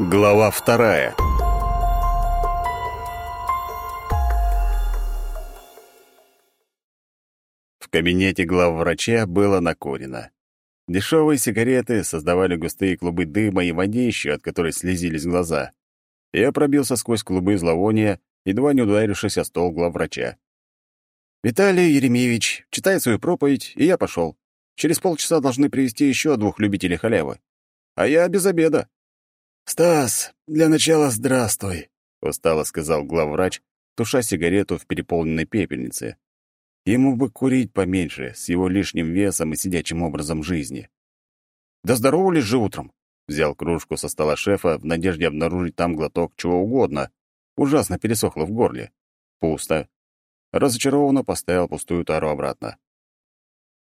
Глава вторая. В кабинете главврача было накурено. Дешевые сигареты создавали густые клубы дыма и водищу, от которой слезились глаза. Я пробился сквозь клубы зловония, едва не ударившись о стол главврача. «Виталий Еремеевич, читай свою проповедь, и я пошел. Через полчаса должны привести еще двух любителей халявы. А я без обеда». «Стас, для начала здравствуй», — устало сказал главврач, туша сигарету в переполненной пепельнице. Ему бы курить поменьше, с его лишним весом и сидячим образом жизни. «Да здоровались же утром!» Взял кружку со стола шефа в надежде обнаружить там глоток чего угодно. Ужасно пересохло в горле. Пусто. Разочарованно поставил пустую тару обратно.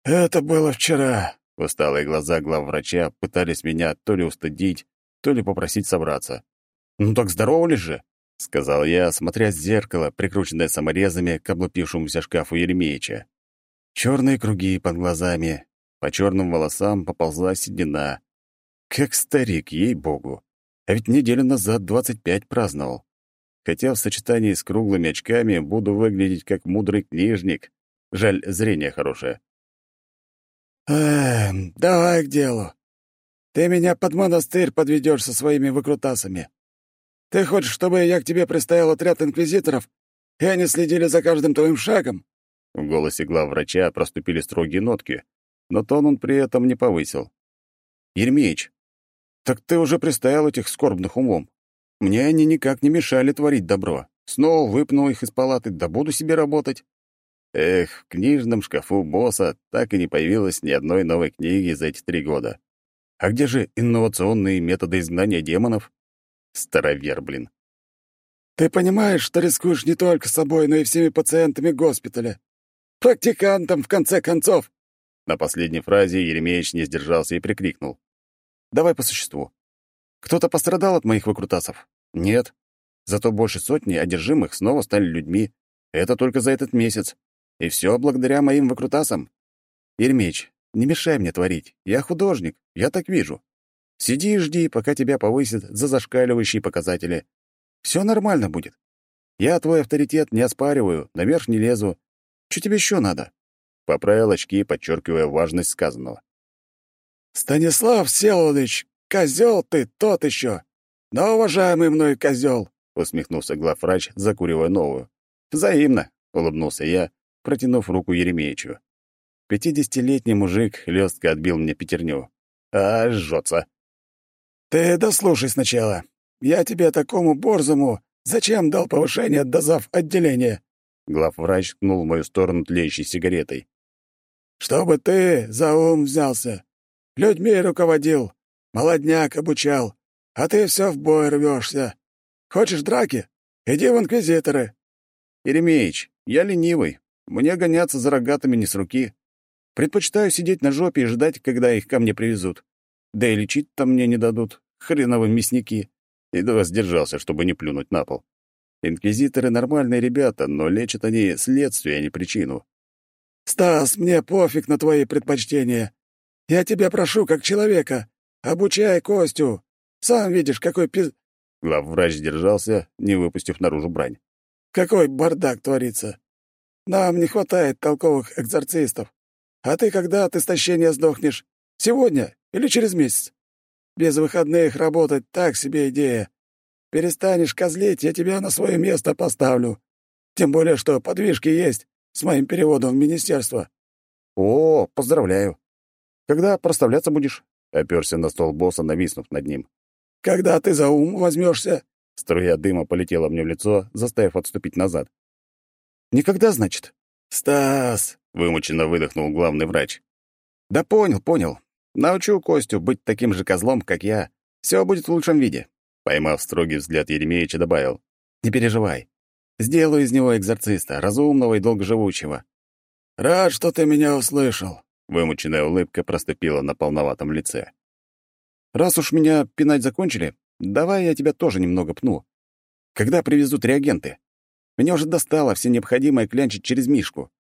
«Это было вчера», — усталые глаза главврача пытались меня то ли устыдить, то ли попросить собраться. «Ну так здоровались же!» — сказал я, смотря в зеркало, прикрученное саморезами к облупившемуся шкафу Еремеича. Черные круги под глазами, по черным волосам поползла седина. Как старик, ей-богу. А ведь неделю назад двадцать пять праздновал. Хотя в сочетании с круглыми очками буду выглядеть как мудрый книжник. Жаль, зрение хорошее. «Эм, давай к делу. Ты меня под монастырь подведешь со своими выкрутасами. Ты хочешь, чтобы я к тебе приставил отряд инквизиторов, и они следили за каждым твоим шагом?» В голосе главврача проступили строгие нотки, но тон он при этом не повысил. «Ермеич, так ты уже приставил этих скорбных умом. Мне они никак не мешали творить добро. Снова выпнул их из палаты, да буду себе работать». Эх, в книжном шкафу босса так и не появилось ни одной новой книги за эти три года. А где же инновационные методы изгнания демонов? Старовер, блин. Ты понимаешь, что рискуешь не только собой, но и всеми пациентами госпиталя. Практикантом, в конце концов. На последней фразе Еремеевич не сдержался и прикрикнул. «Давай по существу. Кто-то пострадал от моих выкрутасов? Нет. Зато больше сотни одержимых снова стали людьми. Это только за этот месяц. И все благодаря моим выкрутасам. Еремеич, не мешай мне творить. Я художник, я так вижу. Сиди и жди, пока тебя повысят за зашкаливающие показатели. Все нормально будет. Я твой авторитет не оспариваю, наверх не лезу. Что тебе еще надо?» Поправил очки, подчеркивая важность сказанного. «Станислав Селович, козел ты тот еще, но уважаемый мной козел!» усмехнулся главврач, закуривая новую. «Взаимно!» — улыбнулся я, протянув руку Еремеичу. Пятидесятилетний мужик хлестко отбил мне пятерню. А жжется. «Ты дослушай сначала. Я тебе такому борзому зачем дал повышение до зав. отделения?» Главврач ткнул в мою сторону тлеющей сигаретой. «Чтобы ты за ум взялся. Людьми руководил, молодняк обучал, а ты все в бой рвешься. Хочешь драки? Иди в инквизиторы». «Еремеич, я ленивый. Мне гоняться за рогатыми не с руки. Предпочитаю сидеть на жопе и ждать, когда их ко мне привезут. Да и лечить там мне не дадут. Хреновы мясники. Едва сдержался, чтобы не плюнуть на пол. Инквизиторы — нормальные ребята, но лечат они следствие, а не причину. «Стас, мне пофиг на твои предпочтения. Я тебя прошу, как человека, обучай Костю. Сам видишь, какой пиз...» Главврач сдержался, не выпустив наружу брань. «Какой бардак творится. Нам не хватает толковых экзорцистов. А ты когда от истощения сдохнешь? Сегодня или через месяц? Без выходных работать — так себе идея. Перестанешь козлить, я тебя на свое место поставлю. Тем более, что подвижки есть с моим переводом в министерство». «О, поздравляю. Когда проставляться будешь?» — оперся на стол босса, нависнув над ним. «Когда ты за ум возьмешься?» Струя дыма полетела мне в лицо, заставив отступить назад. «Никогда, значит?» «Стас!» — вымученно выдохнул главный врач. «Да понял, понял. Научу Костю быть таким же козлом, как я. Все будет в лучшем виде». Поймав строгий взгляд Еремеевича, добавил. «Не переживай. Сделаю из него экзорциста, разумного и долгоживучего». «Рад, что ты меня услышал». Вымученная улыбка проступила на полноватом лице. «Раз уж меня пинать закончили, давай я тебя тоже немного пну. Когда привезут реагенты? Меня уже достало все необходимое клянчить через Мишку.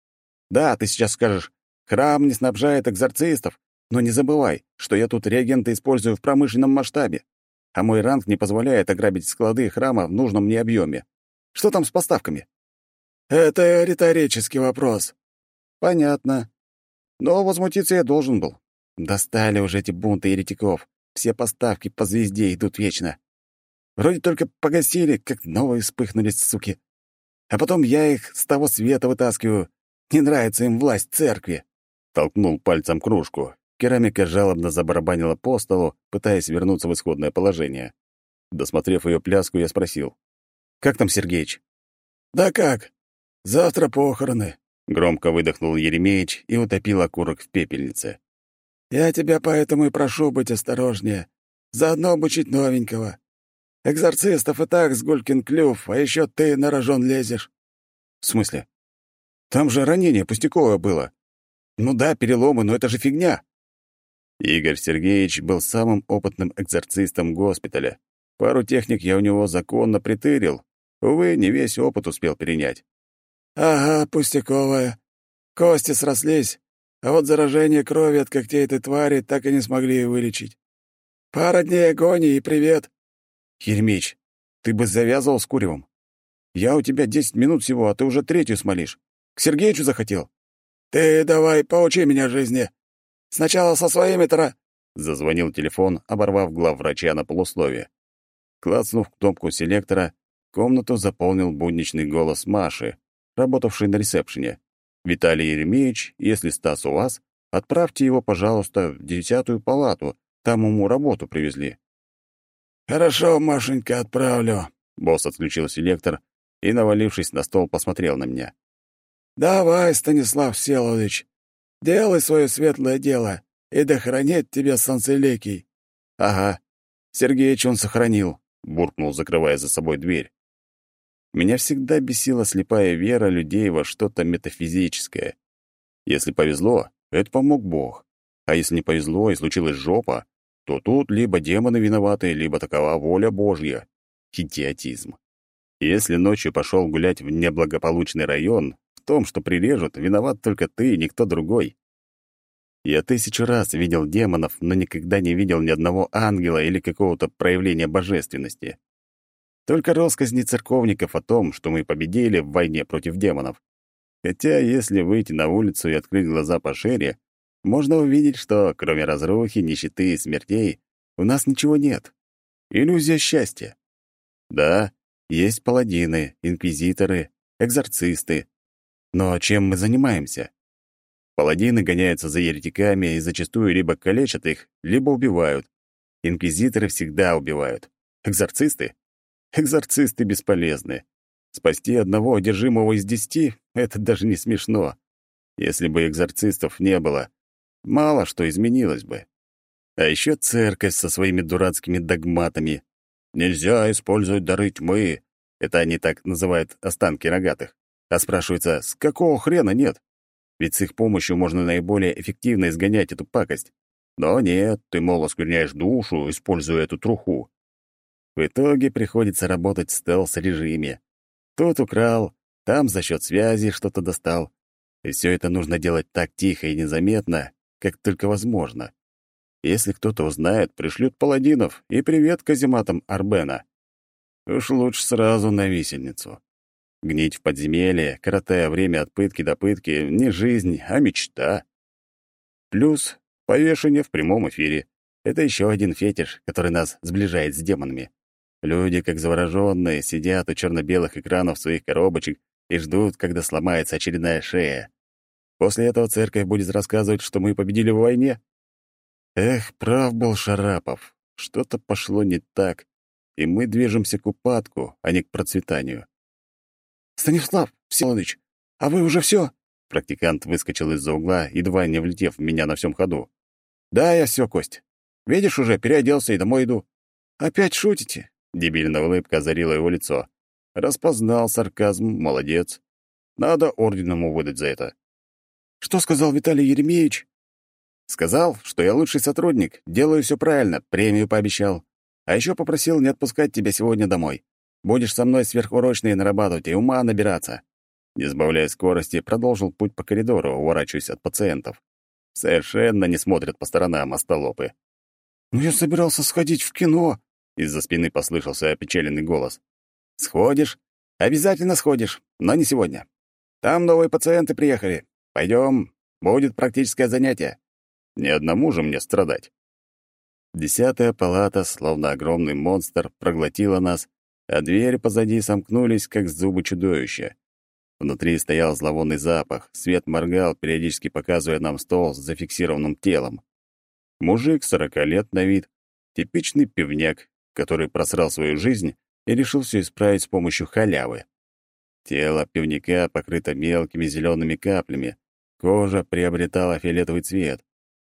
Да, ты сейчас скажешь, храм не снабжает экзорцистов, но не забывай, что я тут реагенты использую в промышленном масштабе. а мой ранг не позволяет ограбить склады храма в нужном мне объеме. Что там с поставками? Это риторический вопрос. Понятно. Но возмутиться я должен был. Достали уже эти бунты еретиков. Все поставки по звезде идут вечно. Вроде только погасили, как новые вспыхнули, суки. А потом я их с того света вытаскиваю. Не нравится им власть церкви. Толкнул пальцем кружку. Керамика жалобно забарабанила по столу, пытаясь вернуться в исходное положение. Досмотрев ее пляску, я спросил. «Как там Сергеич?» «Да как? Завтра похороны», — громко выдохнул Еремеич и утопил окурок в пепельнице. «Я тебя поэтому и прошу быть осторожнее. Заодно обучить новенького. Экзорцистов и так с гулькин клюв, а еще ты на рожон лезешь». «В смысле? Там же ранение пустяковое было. Ну да, переломы, но это же фигня». Игорь Сергеевич был самым опытным экзорцистом госпиталя. Пару техник я у него законно притырил. Увы, не весь опыт успел перенять. «Ага, пустяковая. Кости срослись, а вот заражение крови от когтей этой твари так и не смогли вылечить. Пара дней агонии и привет». «Еремеич, ты бы завязывал с куревом. Я у тебя десять минут всего, а ты уже третью смолишь. К Сергеичу захотел?» «Ты давай поучи меня жизни. Сначала со своими тара...» Зазвонил телефон, оборвав главврача на полусловие. Клацнув кнопку селектора, комнату заполнил будничный голос Маши, работавшей на ресепшене. «Виталий Еремеевич, если Стас у вас, отправьте его, пожалуйста, в десятую палату, там ему работу привезли». «Хорошо, Машенька, отправлю». Босс отключил селектор и, навалившись на стол, посмотрел на меня. «Давай, Станислав Всеволодович, Делай свое светлое дело, и да хранит тебя Санцеликий». «Ага, Сергеич он сохранил», — буркнул, закрывая за собой дверь. Меня всегда бесила слепая вера людей во что-то метафизическое. Если повезло, это помог Бог. А если не повезло и случилась жопа, то тут либо демоны виноваты, либо такова воля Божья. Идиотизм. Если ночью пошел гулять в неблагополучный район, том, что прирежут, виноват только ты и никто другой. Я тысячу раз видел демонов, но никогда не видел ни одного ангела или какого-то проявления божественности. Только россказни церковников о том, что мы победили в войне против демонов. Хотя, если выйти на улицу и открыть глаза пошире, можно увидеть, что, кроме разрухи, нищеты и смертей, у нас ничего нет. Иллюзия счастья. Да, есть паладины, инквизиторы, экзорцисты, но чем мы занимаемся? Паладины гоняются за еретиками и зачастую либо калечат их, либо убивают. Инквизиторы всегда убивают. Экзорцисты? Экзорцисты бесполезны. Спасти одного одержимого из десяти — это даже не смешно. Если бы экзорцистов не было, мало что изменилось бы. А еще церковь со своими дурацкими догматами. Нельзя использовать дары тьмы. Это они так называют останки рогатых. А спрашивается, с какого хрена нет? Ведь с их помощью можно наиболее эффективно изгонять эту пакость. Но нет, ты, мол, оскверняешь душу, используя эту труху. В итоге приходится работать в стелс-режиме. Тут украл, там за счет связи что-то достал. И все это нужно делать так тихо и незаметно, как только возможно. Если кто-то узнает, пришлют паладинов и привет казематам Арбена. Уж лучше сразу на висельницу. Гнить в подземелье, коротая время от пытки до пытки, не жизнь, а мечта. Плюс повешение в прямом эфире. Это еще один фетиш, который нас сближает с демонами. Люди, как завороженные, сидят у черно-белых экранов своих коробочек и ждут, когда сломается очередная шея. После этого церковь будет рассказывать, что мы победили в войне. Эх, прав был Шарапов. Что-то пошло не так, и мы движемся к упадку, а не к процветанию. «Станислав Всеволодович, а вы уже все? Практикант выскочил из-за угла, едва не влетев в меня на всем ходу. «Да, я все, Кость. Видишь, уже переоделся и домой иду». «Опять шутите?» Дебильная улыбка озарила его лицо. Распознал сарказм, молодец. Надо орден ему выдать за это. «Что сказал Виталий Еремеевич?» «Сказал, что я лучший сотрудник, делаю все правильно, премию пообещал. А еще попросил не отпускать тебя сегодня домой. Будешь со мной сверхурочные нарабатывать и ума набираться». Не сбавляя скорости, продолжил путь по коридору, уворачиваясь от пациентов. Совершенно не смотрят по сторонам остолопы. «Ну я собирался сходить в кино», Из-за спины послышался опечаленный голос. «Сходишь? Обязательно сходишь, но не сегодня. Там новые пациенты приехали. Пойдем, будет практическое занятие. Ни одному же мне страдать». Десятая палата, словно огромный монстр, проглотила нас, а двери позади сомкнулись, как зубы чудовища. Внутри стоял зловонный запах, свет моргал, периодически показывая нам стол с зафиксированным телом. Мужик сорока лет на вид, типичный пивняк, который просрал свою жизнь и решил все исправить с помощью халявы. Тело пивника покрыто мелкими зелеными каплями, кожа приобретала фиолетовый цвет.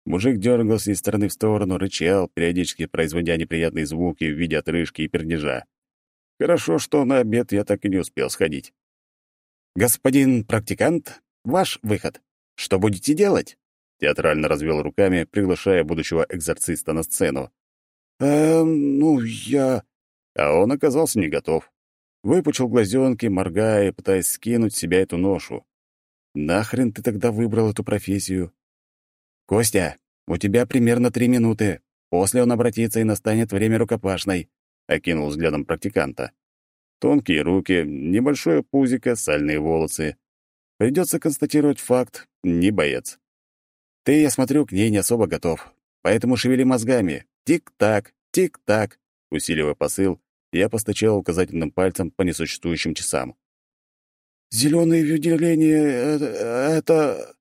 Мужик дергался из стороны в сторону, рычал, периодически производя неприятные звуки в виде отрыжки и пердежа. Хорошо, что на обед я так и не успел сходить. «Господин практикант, ваш выход. Что будете делать?» Театрально развел руками, приглашая будущего экзорциста на сцену. «Эм, ну, я...» А он оказался не готов. Выпучил глазенки, моргая, пытаясь скинуть с себя эту ношу. «Нахрен ты тогда выбрал эту профессию?» «Костя, у тебя примерно три минуты. После он обратится, и настанет время рукопашной», — окинул взглядом практиканта. Тонкие руки, небольшое пузико, сальные волосы. Придется констатировать факт — не боец. Ты, я смотрю, к ней не особо готов, поэтому шевели мозгами. Тик-так, тик-так. Усиливая посыл, я постучал указательным пальцем по несуществующим часам. «Зеленые выделения — это...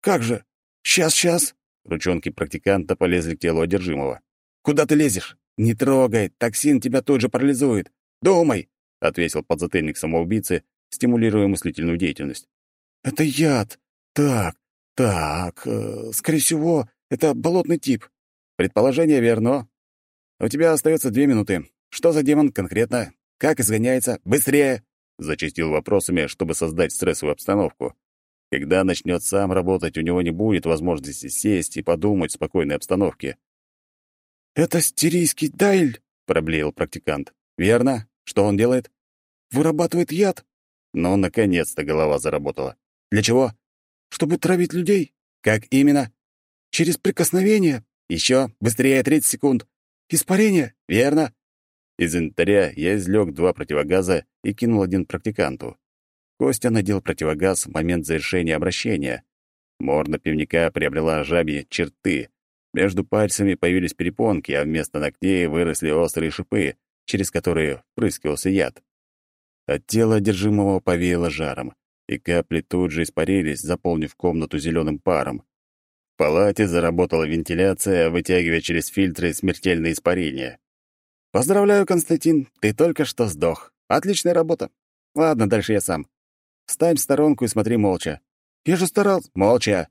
Как же? Сейчас, сейчас!» Ручонки практиканта полезли к телу одержимого. «Куда ты лезешь? Не трогай, токсин тебя тут же парализует. Думай!» — ответил подзатыльник самоубийцы, стимулируя мыслительную деятельность. «Это яд. Так, так, э, скорее всего, это болотный тип». «Предположение верно. У тебя остается две минуты. Что за демон конкретно? Как изгоняется? Быстрее!» Зачастил вопросами, чтобы создать стрессовую обстановку. Когда начнет сам работать, у него не будет возможности сесть и подумать в спокойной обстановке. «Это стерийский дайль», — проблеял практикант. «Верно. Что он делает?» «Вырабатывает яд». Ну, наконец-то голова заработала. «Для чего?» «Чтобы травить людей». «Как именно?» «Через прикосновение». «Еще. Быстрее, 30 секунд». «Испарение». «Верно». Из инвентаря я извлек два противогаза и кинул один практиканту. Костя надел противогаз в момент завершения обращения. Морда пивника приобрела жабьи черты. Между пальцами появились перепонки, а вместо ногтей выросли острые шипы, через которые впрыскивался яд. От тела одержимого повеяло жаром, и капли тут же испарились, заполнив комнату зеленым паром. В палате заработала вентиляция, вытягивая через фильтры смертельные испарения. «Поздравляю, Константин, ты только что сдох. Отличная работа. Ладно, дальше я сам. Встань в сторонку и смотри молча. Я же старался. Молча.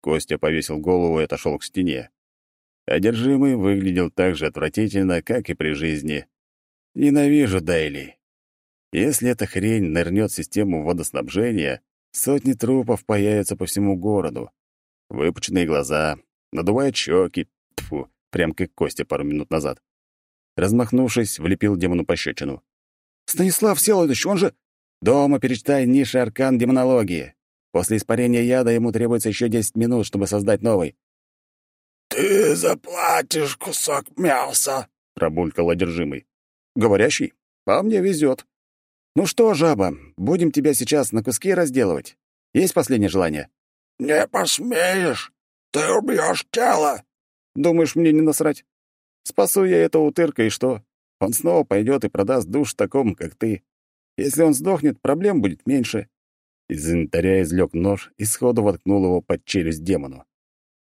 Костя повесил голову и отошел к стене. Одержимый выглядел так же отвратительно, как и при жизни. Ненавижу Дейли. Если эта хрень нырнет в систему водоснабжения, сотни трупов появятся по всему городу. Выпученные глаза, надувают щеки, тфу, прям как Костя пару минут назад. Размахнувшись, влепил демону пощечину. «Станислав Всеволодович, он же...» «Дома перечитай ниши аркан демонологии. После испарения яда ему требуется еще десять минут, чтобы создать новый». «Ты заплатишь кусок мяса», — пробулькал одержимый. «Говорящий? А мне везет. Ну что, жаба, будем тебя сейчас на куски разделывать. Есть последнее желание?» «Не посмеешь. Ты убьешь тело». «Думаешь, мне не насрать? Спасу я этого утырка, и что? Он снова пойдет и продаст душ такому, как ты. Если он сдохнет, проблем будет меньше». Из инвентаря извлек нож и сходу воткнул его под челюсть демону.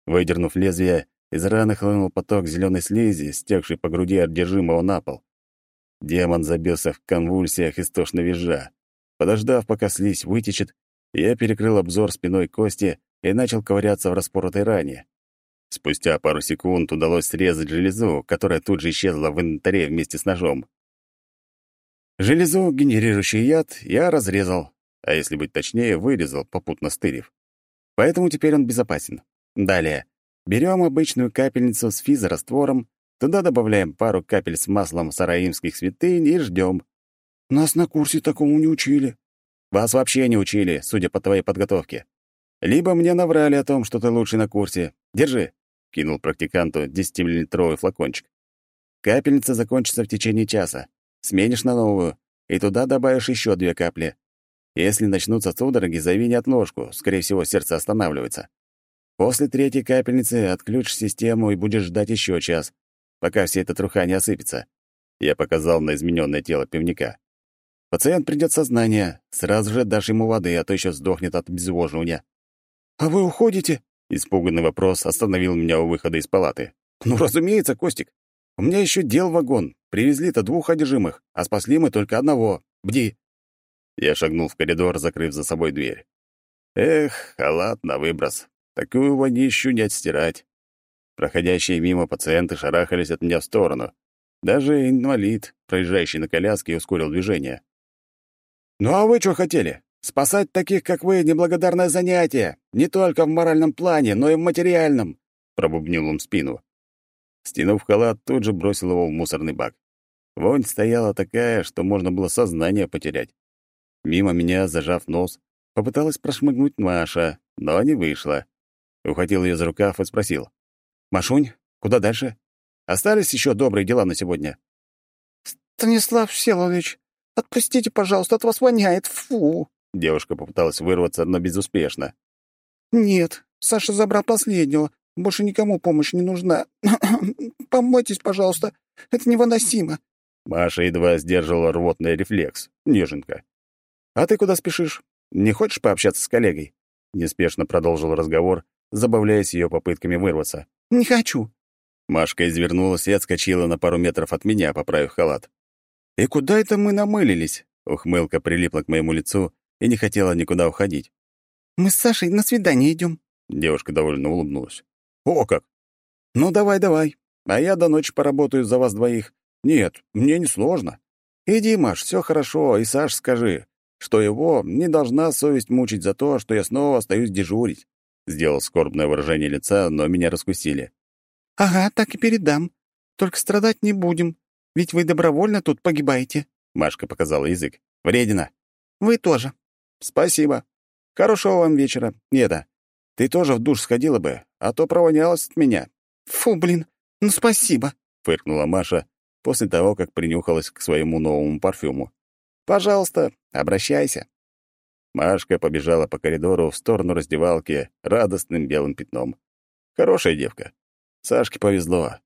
Выдернув лезвие, из раны хлынул поток зеленой слизи, стекший по груди одержимого на пол. Демон забился в конвульсиях истошно визжа. Подождав, пока слизь вытечет, я перекрыл обзор спиной кости и начал ковыряться в распоротой ране. Спустя пару секунд удалось срезать железу, которая тут же исчезла в инвентаре вместе с ножом. Железу, генерирующий яд, я разрезал, а если быть точнее, вырезал, попутно стырив. Поэтому теперь он безопасен. Далее. Берем обычную капельницу с физораствором, туда добавляем пару капель с маслом сараимских святынь и ждем. Нас на курсе такому не учили. Вас вообще не учили, судя по твоей подготовке. Либо мне наврали о том, что ты лучший на курсе. Держи кинул практиканту десятимиллилитровый флакончик. Капельница закончится в течение часа. Сменишь на новую, и туда добавишь еще две капли. Если начнутся судороги, зови неотложку, скорее всего, сердце останавливается. После третьей капельницы отключишь систему и будешь ждать еще час, пока вся эта труха не осыпется. Я показал на измененное тело пивника. Пациент придет в сознание, сразу же дашь ему воды, а то еще сдохнет от обезвоживания. «А вы уходите?» Испуганный вопрос остановил меня у выхода из палаты. «Ну, разумеется, Костик. У меня еще дел вагон. Привезли-то двух одержимых, а спасли мы только одного. Бди!» Я шагнул в коридор, закрыв за собой дверь. Эх, халат на выброс. Такую вонищу не отстирать. Проходящие мимо пациенты шарахались от меня в сторону. Даже инвалид, проезжающий на коляске, ускорил движение. «Ну а вы что хотели? Спасать таких, как вы, неблагодарное занятие. Не только в моральном плане, но и в материальном», — пробубнил он спину. Стянув халат, тут же бросил его в мусорный бак. Вонь стояла такая, что можно было сознание потерять. Мимо меня, зажав нос, попыталась прошмыгнуть Маша, но не вышла. Ухватил ее за рукав и спросил. «Машунь, куда дальше? Остались еще добрые дела на сегодня?» «Станислав Всеволодович, отпустите, пожалуйста, от вас воняет, фу!» Девушка попыталась вырваться, но безуспешно. «Нет, Саша забрал последнего. Больше никому помощь не нужна. Помойтесь, пожалуйста. Это невыносимо». Маша едва сдерживала рвотный рефлекс. Неженка. «А ты куда спешишь? Не хочешь пообщаться с коллегой?» Неспешно продолжил разговор, забавляясь ее попытками вырваться. «Не хочу». Машка извернулась и отскочила на пару метров от меня, поправив халат. «И куда это мы намылились?» Ухмылка прилипла к моему лицу и не хотела никуда уходить. «Мы с Сашей на свидание идем. Девушка довольно улыбнулась. «О как! Ну, давай, давай. А я до ночи поработаю за вас двоих. Нет, мне не сложно. Иди, Маш, все хорошо, и Саш скажи, что его не должна совесть мучить за то, что я снова остаюсь дежурить». Сделал скорбное выражение лица, но меня раскусили. «Ага, так и передам. Только страдать не будем, ведь вы добровольно тут погибаете». Машка показала язык. «Вредина». «Вы тоже». «Спасибо. Хорошего вам вечера. И это, ты тоже в душ сходила бы, а то провонялась от меня». «Фу, блин, ну спасибо», — фыркнула Маша после того, как принюхалась к своему новому парфюму. «Пожалуйста, обращайся». Машка побежала по коридору в сторону раздевалки радостным белым пятном. Хорошая девка. Сашке повезло.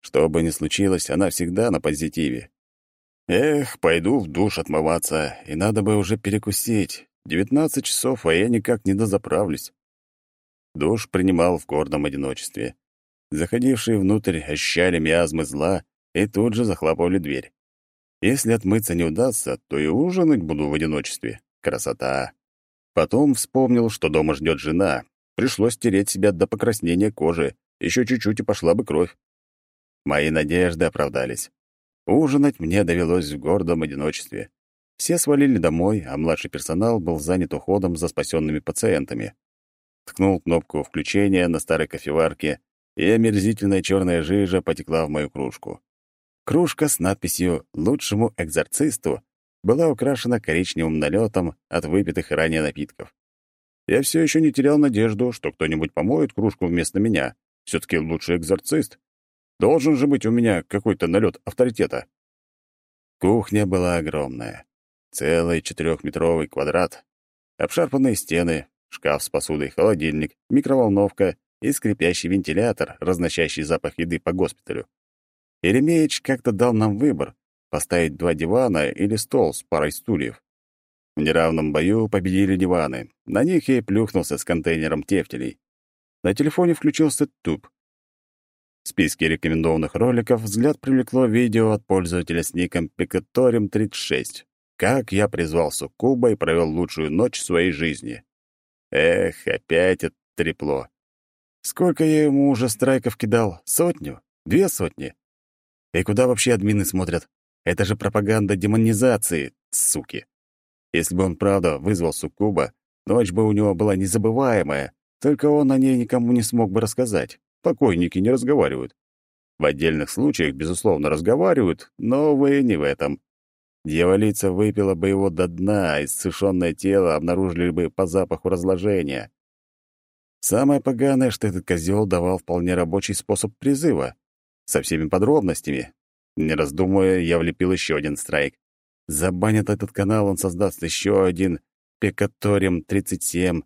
Что бы ни случилось, она всегда на позитиве. Эх, пойду в душ отмываться, и надо бы уже перекусить. Девятнадцать часов, а я никак не дозаправлюсь. Душ принимал в гордом одиночестве. Заходившие внутрь ощущали миазмы зла и тут же захлопывали дверь. Если отмыться не удастся, то и ужинать буду в одиночестве. Красота. Потом вспомнил, что дома ждет жена. Пришлось стереть себя до покраснения кожи. Еще чуть-чуть и пошла бы кровь. Мои надежды оправдались. Ужинать мне довелось в гордом одиночестве. Все свалили домой, а младший персонал был занят уходом за спасенными пациентами ткнул кнопку включения на старой кофеварке, и омерзительная черная жижа потекла в мою кружку. Кружка с надписью «Лучшему экзорцисту» была украшена коричневым налетом от выпитых ранее напитков. Я все еще не терял надежду, что кто-нибудь помоет кружку вместо меня. все таки лучший экзорцист. Должен же быть у меня какой-то налет авторитета. Кухня была огромная. Целый четырехметровый квадрат, обшарпанные стены, шкаф с посудой, холодильник, микроволновка и скрипящий вентилятор, разносящий запах еды по госпиталю. Еремеич как-то дал нам выбор — поставить два дивана или стол с парой стульев. В неравном бою победили диваны. На них я и плюхнулся с контейнером тефтелей. На телефоне включился туб. В списке рекомендованных роликов взгляд привлекло видео от пользователя с ником Picatorium36. Как я призвал Суккуба и провел лучшую ночь своей жизни. Эх, опять это трепло. Сколько я ему уже страйков кидал? Сотню? Две сотни? И куда вообще админы смотрят? Это же пропаганда демонизации, суки. Если бы он правда вызвал Суккуба, ночь бы у него была незабываемая, только он о ней никому не смог бы рассказать. Покойники не разговаривают. В отдельных случаях, безусловно, разговаривают, но, вы не в этом. Дьяволица выпила бы его до дна, а иссушенное тело обнаружили бы по запаху разложения. Самое поганое, что этот козел давал вполне рабочий способ призыва, со всеми подробностями. Не раздумывая, я влепил еще один страйк. Забанят этот канал, он создаст еще один Пекаторим 37,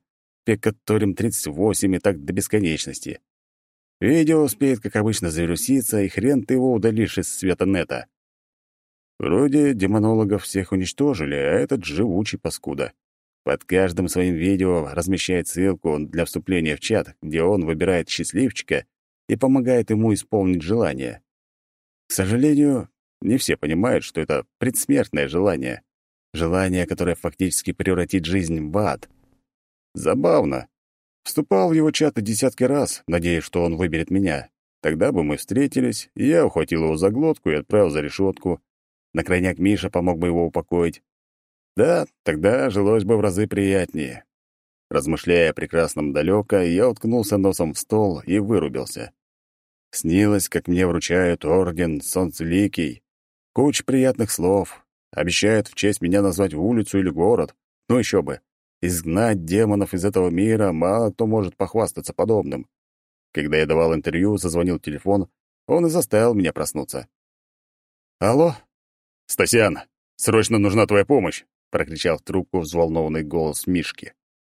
Пекаторим 38 и так до бесконечности. Видео успеет, как обычно, завируситься, и хрен ты его удалишь из света нета. Вроде демонологов всех уничтожили, а этот живучий паскуда. Под каждым своим видео размещает ссылку для вступления в чат, где он выбирает счастливчика и помогает ему исполнить желание. К сожалению, не все понимают, что это предсмертное желание. Желание, которое фактически превратит жизнь в ад. Забавно. Вступал в его чаты десятки раз, надеясь, что он выберет меня. Тогда бы мы встретились, я ухватил его за глотку и отправил за решетку. На крайняк Миша помог бы его упокоить. Да, тогда жилось бы в разы приятнее. Размышляя о прекрасном далеко, я уткнулся носом в стол и вырубился. Снилось, как мне вручают орден Солнцеликий. Куча приятных слов. Обещают в честь меня назвать улицу или город. Ну еще бы. Изгнать демонов из этого мира мало кто может похвастаться подобным. Когда я давал интервью, зазвонил телефон, он и заставил меня проснуться. «Алло?» «Стасян, срочно нужна твоя помощь!» — прокричал в трубку взволнованный голос Мишки.